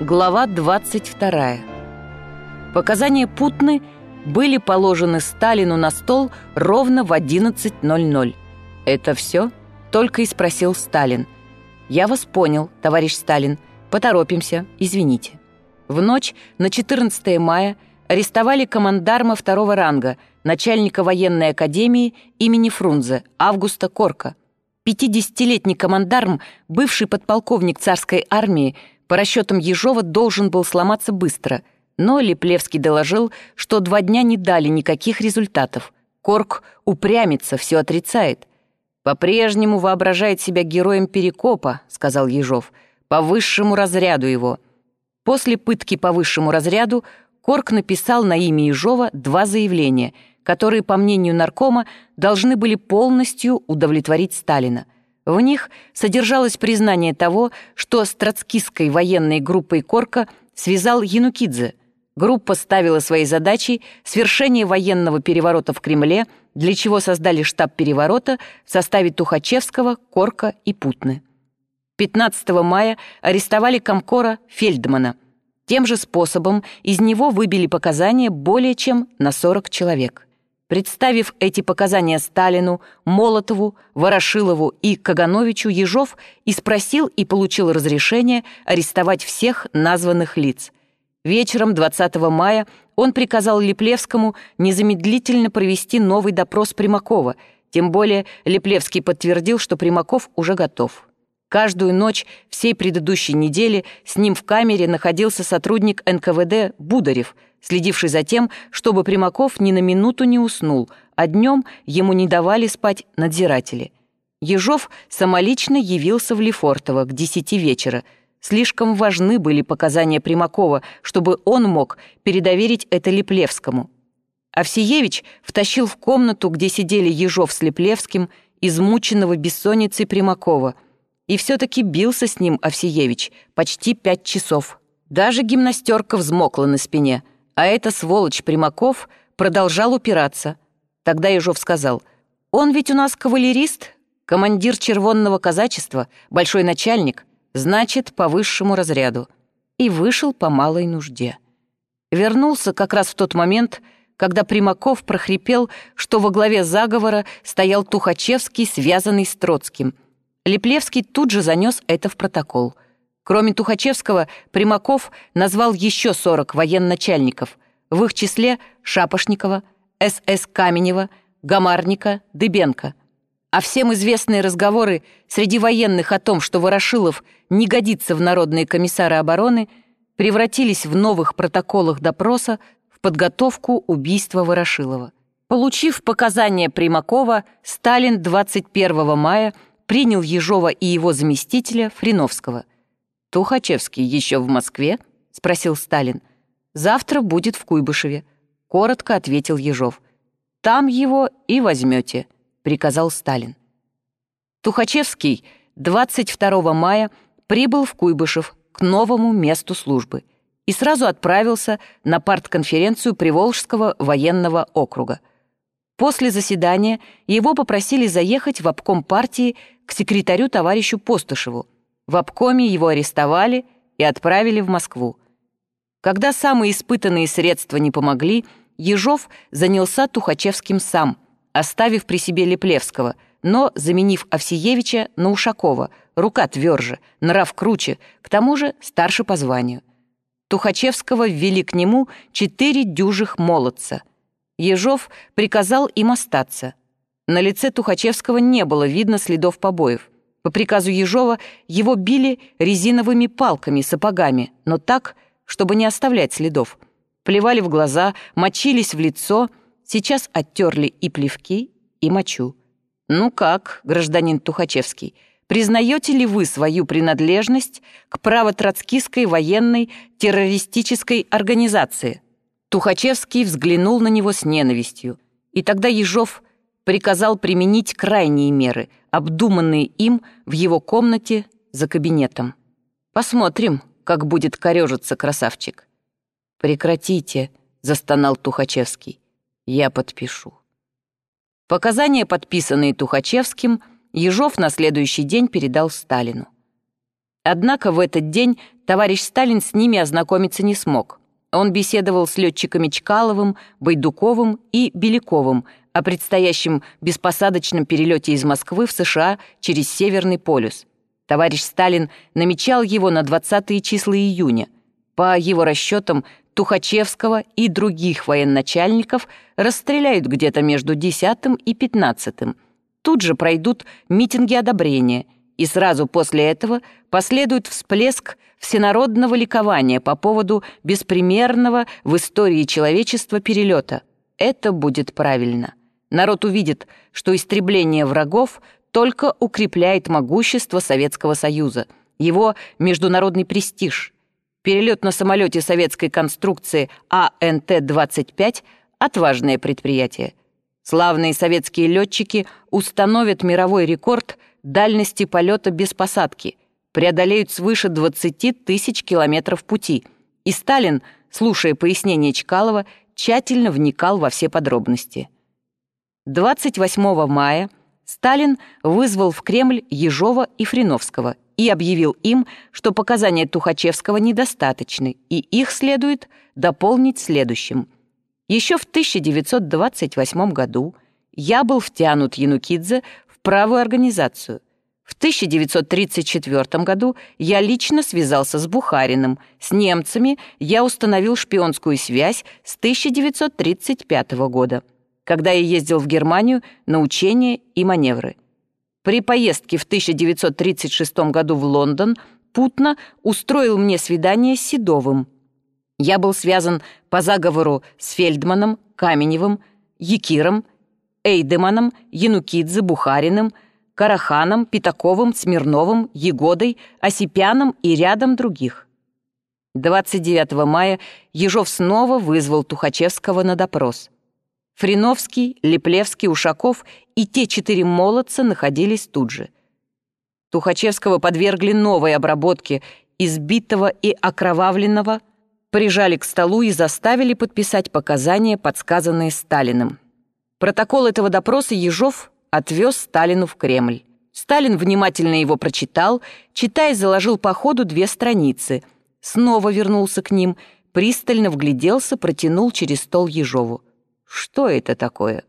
Глава 22. Показания Путны были положены Сталину на стол ровно в 11.00. «Это все?» — только и спросил Сталин. «Я вас понял, товарищ Сталин. Поторопимся, извините». В ночь на 14 мая арестовали командарма второго ранга, начальника военной академии имени Фрунзе, Августа Корка. 50-летний командарм, бывший подполковник царской армии, по расчетам Ежова должен был сломаться быстро, но Леплевский доложил, что два дня не дали никаких результатов. Корк упрямится, все отрицает. «По-прежнему воображает себя героем Перекопа», — сказал Ежов, — «по высшему разряду его». После пытки по высшему разряду Корк написал на имя Ежова два заявления, которые, по мнению наркома, должны были полностью удовлетворить Сталина — в них содержалось признание того, что с троцкистской военной группой Корка связал Янукидзе. Группа ставила своей задачей свершение военного переворота в Кремле, для чего создали штаб переворота в составе Тухачевского, Корка и Путны. 15 мая арестовали комкора Фельдмана. Тем же способом из него выбили показания более чем на 40 человек. Представив эти показания Сталину, Молотову, Ворошилову и Кагановичу, Ежов и спросил и получил разрешение арестовать всех названных лиц. Вечером 20 мая он приказал Леплевскому незамедлительно провести новый допрос Примакова, тем более Леплевский подтвердил, что Примаков уже готов. Каждую ночь всей предыдущей недели с ним в камере находился сотрудник НКВД Бударев – следивший за тем, чтобы Примаков ни на минуту не уснул, а днем ему не давали спать надзиратели. Ежов самолично явился в Лефортово к десяти вечера. Слишком важны были показания Примакова, чтобы он мог передоверить это Леплевскому. Овсиевич втащил в комнату, где сидели Ежов с Леплевским, измученного бессонницей Примакова, и все-таки бился с ним Овсиевич почти пять часов. Даже гимнастерка взмокла на спине — а эта сволочь Примаков продолжал упираться. Тогда Ежов сказал, «Он ведь у нас кавалерист, командир червонного казачества, большой начальник, значит, по высшему разряду». И вышел по малой нужде. Вернулся как раз в тот момент, когда Примаков прохрипел, что во главе заговора стоял Тухачевский, связанный с Троцким. Леплевский тут же занес это в протокол — Кроме Тухачевского, Примаков назвал еще 40 военачальников, в их числе Шапошникова, С.С. Каменева, Гамарника, Дыбенко. А всем известные разговоры среди военных о том, что Ворошилов не годится в народные комиссары обороны, превратились в новых протоколах допроса в подготовку убийства Ворошилова. Получив показания Примакова, Сталин 21 мая принял Ежова и его заместителя Фриновского. «Тухачевский еще в Москве?» — спросил Сталин. «Завтра будет в Куйбышеве», — коротко ответил Ежов. «Там его и возьмете», — приказал Сталин. Тухачевский 22 мая прибыл в Куйбышев к новому месту службы и сразу отправился на партконференцию Приволжского военного округа. После заседания его попросили заехать в обком партии к секретарю товарищу Постышеву, в обкоме его арестовали и отправили в Москву. Когда самые испытанные средства не помогли, Ежов занялся Тухачевским сам, оставив при себе Леплевского, но заменив Овсиевича на Ушакова, рука тверже, нрав круче, к тому же старше по званию. Тухачевского ввели к нему четыре дюжих молодца. Ежов приказал им остаться. На лице Тухачевского не было видно следов побоев. По приказу Ежова его били резиновыми палками, сапогами, но так, чтобы не оставлять следов. Плевали в глаза, мочились в лицо, сейчас оттерли и плевки, и мочу. «Ну как, гражданин Тухачевский, признаете ли вы свою принадлежность к правотроцкистской военной террористической организации?» Тухачевский взглянул на него с ненавистью, и тогда Ежов приказал применить крайние меры, обдуманные им в его комнате за кабинетом. «Посмотрим, как будет корежиться красавчик». «Прекратите», — застонал Тухачевский. «Я подпишу». Показания, подписанные Тухачевским, Ежов на следующий день передал Сталину. Однако в этот день товарищ Сталин с ними ознакомиться не смог. Он беседовал с летчиками Чкаловым, Байдуковым и Беляковым о предстоящем беспосадочном перелете из Москвы в США через Северный полюс. Товарищ Сталин намечал его на 20 числа июня. По его расчетам, Тухачевского и других военачальников расстреляют где-то между 10 и 15. Тут же пройдут митинги одобрения, и сразу после этого последует всплеск всенародного ликования по поводу беспримерного в истории человечества перелета. Это будет правильно. Народ увидит, что истребление врагов только укрепляет могущество Советского Союза, его международный престиж. Перелет на самолете советской конструкции АНТ-25 – отважное предприятие. Славные советские летчики установят мировой рекорд дальности полета без посадки, преодолеют свыше 20 тысяч километров пути. И Сталин, слушая пояснения Чкалова, тщательно вникал во все подробности. 28 мая Сталин вызвал в Кремль Ежова и Фриновского и объявил им, что показания Тухачевского недостаточны, и их следует дополнить следующим. Еще в 1928 году я был втянут Янукидзе правую организацию – в 1934 году я лично связался с Бухариным. С немцами я установил шпионскую связь с 1935 года, когда я ездил в Германию на учения и маневры. При поездке в 1936 году в Лондон Путна устроил мне свидание с Седовым. Я был связан по заговору с Фельдманом, Каменевым, Якиром, Эйдеманом, Янукидзе, Бухариным – Караханом, Пятаковым, Смирновым, Егодой, Осипяном и рядом других. 29 мая Ежов снова вызвал Тухачевского на допрос. Фриновский, Леплевский, Ушаков и те четыре молодца находились тут же. Тухачевского подвергли новой обработке избитого и окровавленного, прижали к столу и заставили подписать показания, подсказанные Сталиным. Протокол этого допроса Ежов отвез Сталину в Кремль. Сталин внимательно его прочитал, читая, заложил по ходу две страницы. Снова вернулся к ним, пристально вгляделся, протянул через стол Ежову. Что это такое?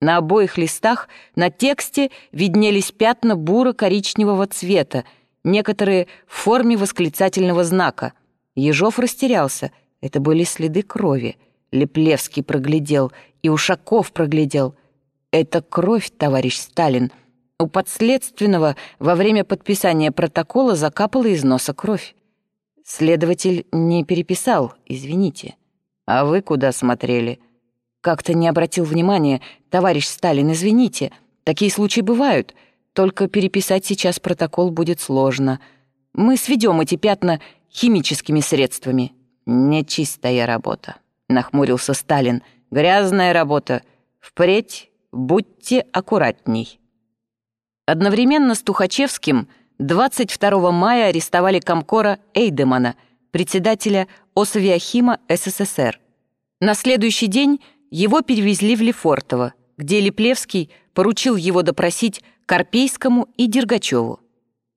На обоих листах на тексте виднелись пятна буро-коричневого цвета, некоторые в форме восклицательного знака. Ежов растерялся. Это были следы крови. Леплевский проглядел, и Ушаков проглядел — это кровь, товарищ Сталин. У подследственного во время подписания протокола закапала из носа кровь. Следователь не переписал, извините. А вы куда смотрели? Как-то не обратил внимания. Товарищ Сталин, извините. Такие случаи бывают. Только переписать сейчас протокол будет сложно. Мы сведем эти пятна химическими средствами. Нечистая работа, нахмурился Сталин. Грязная работа. Впредь Будьте аккуратней. Одновременно с Тухачевским 22 мая арестовали комкора Эйдемана, председателя Осавиахима СССР. На следующий день его перевезли в Лефортово, где Леплевский поручил его допросить Карпейскому и Дергачеву.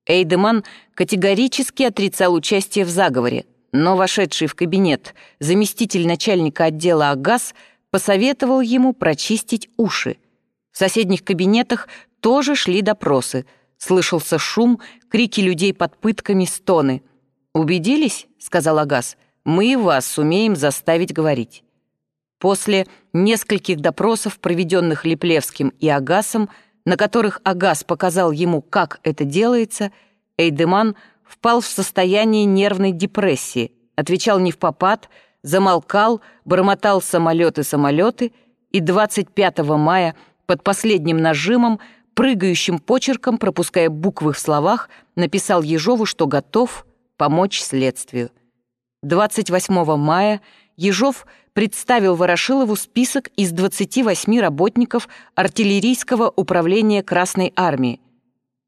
Эйдеман категорически отрицал участие в заговоре, но вошедший в кабинет заместитель начальника отдела АГАЗ посоветовал ему прочистить уши – в соседних кабинетах тоже шли допросы. Слышался шум, крики людей под пытками, стоны. «Убедились?» — сказал Агас. «Мы вас сумеем заставить говорить». После нескольких допросов, проведенных Леплевским и Агасом, на которых Агас показал ему, как это делается, Эйдеман впал в состояние нервной депрессии, отвечал не в попад, замолкал, бормотал самолеты-самолеты, и 25 мая – под последним нажимом, прыгающим почерком, пропуская буквы в словах, написал Ежову, что готов помочь следствию. 28 мая Ежов представил Ворошилову список из 28 работников артиллерийского управления Красной Армии.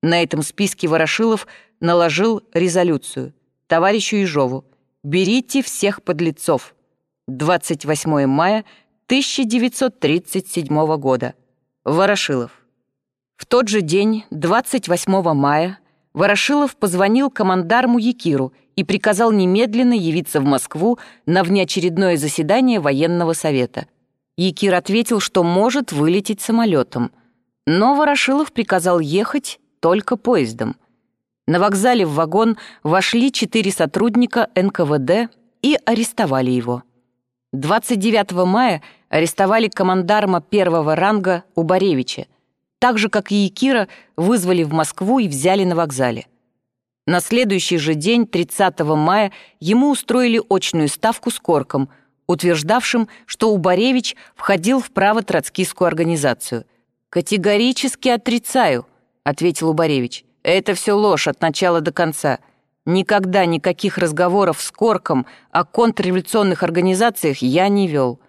На этом списке Ворошилов наложил резолюцию. Товарищу Ежову, берите всех подлецов. 28 мая 1937 года. Ворошилов. В тот же день, 28 мая, Ворошилов позвонил командарму Якиру и приказал немедленно явиться в Москву на внеочередное заседание военного совета. Якир ответил, что может вылететь самолетом, но Ворошилов приказал ехать только поездом. На вокзале в вагон вошли четыре сотрудника НКВД и арестовали его. 29 мая арестовали командарма первого ранга Убаревича, так же, как и Якира, вызвали в Москву и взяли на вокзале. На следующий же день, 30 мая, ему устроили очную ставку с Корком, утверждавшим, что Убаревич входил в право-троцкистскую организацию. «Категорически отрицаю», — ответил Убаревич. «Это все ложь от начала до конца. Никогда никаких разговоров с Корком о контрреволюционных организациях я не вел».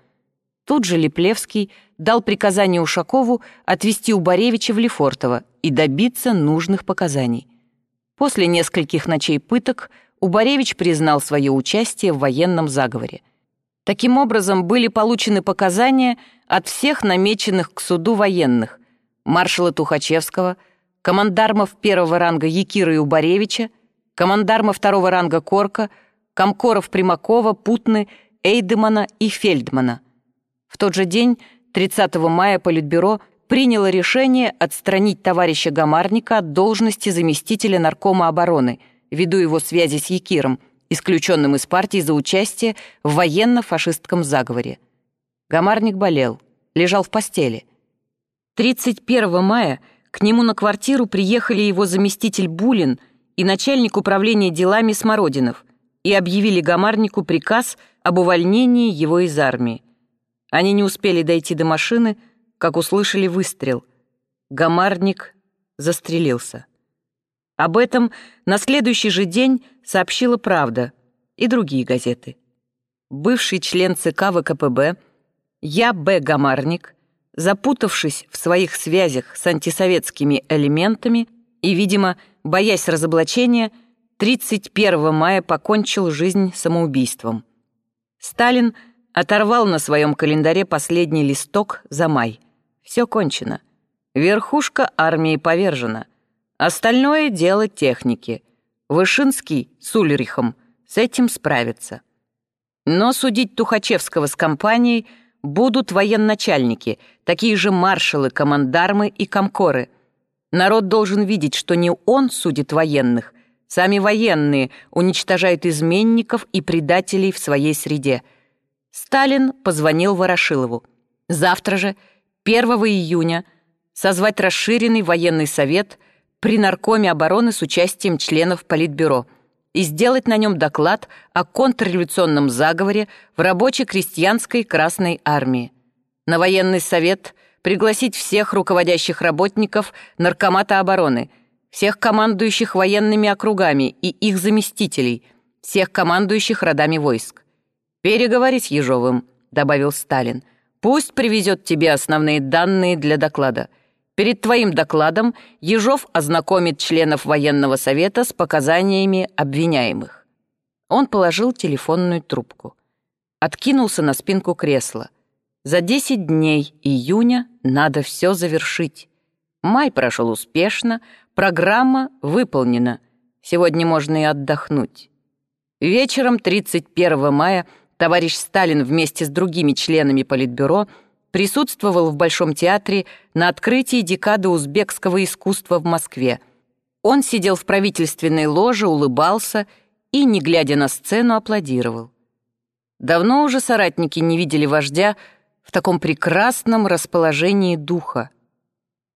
Тут же Леплевский дал приказание Ушакову отвезти Убаревича в Лефортово и добиться нужных показаний. После нескольких ночей пыток Убаревич признал свое участие в военном заговоре. Таким образом, были получены показания от всех намеченных к суду военных маршала Тухачевского, командармов первого ранга Якира и Убаревича, командарма второго ранга Корка, комкоров Примакова, Путны, Эйдемана и Фельдмана. В тот же день, 30 мая, Политбюро приняло решение отстранить товарища Гамарника от должности заместителя наркома обороны ввиду его связи с Якиром, исключенным из партии за участие в военно-фашистском заговоре. Гамарник болел, лежал в постели. 31 мая к нему на квартиру приехали его заместитель Булин и начальник управления делами Смородинов и объявили Гамарнику приказ об увольнении его из армии. Они не успели дойти до машины, как услышали выстрел. Гамарник застрелился. Об этом на следующий же день сообщила «Правда» и другие газеты. Бывший член ЦК ВКПБ Я. Б. Гамарник, запутавшись в своих связях с антисоветскими элементами и, видимо, боясь разоблачения, 31 мая покончил жизнь самоубийством. Сталин – Оторвал на своем календаре последний листок за май. Все кончено. Верхушка армии повержена. Остальное дело техники. Вышинский с Ульрихом с этим справится. Но судить Тухачевского с компанией будут военачальники, такие же маршалы, командармы и комкоры. Народ должен видеть, что не он судит военных, сами военные уничтожают изменников и предателей в своей среде – Сталин позвонил Ворошилову. Завтра же, 1 июня, созвать расширенный военный совет при Наркоме обороны с участием членов Политбюро и сделать на нем доклад о контрреволюционном заговоре в рабоче-крестьянской Красной армии. На военный совет пригласить всех руководящих работников Наркомата обороны, всех командующих военными округами и их заместителей, всех командующих родами войск. «Переговори с Ежовым», — добавил Сталин. «Пусть привезет тебе основные данные для доклада. Перед твоим докладом Ежов ознакомит членов военного совета с показаниями обвиняемых». Он положил телефонную трубку. Откинулся на спинку кресла. За 10 дней июня надо все завершить. Май прошел успешно, программа выполнена. Сегодня можно и отдохнуть. Вечером 31 мая товарищ Сталин вместе с другими членами Политбюро присутствовал в Большом театре на открытии декады узбекского искусства в Москве. Он сидел в правительственной ложе, улыбался и, не глядя на сцену, аплодировал. Давно уже соратники не видели вождя в таком прекрасном расположении духа.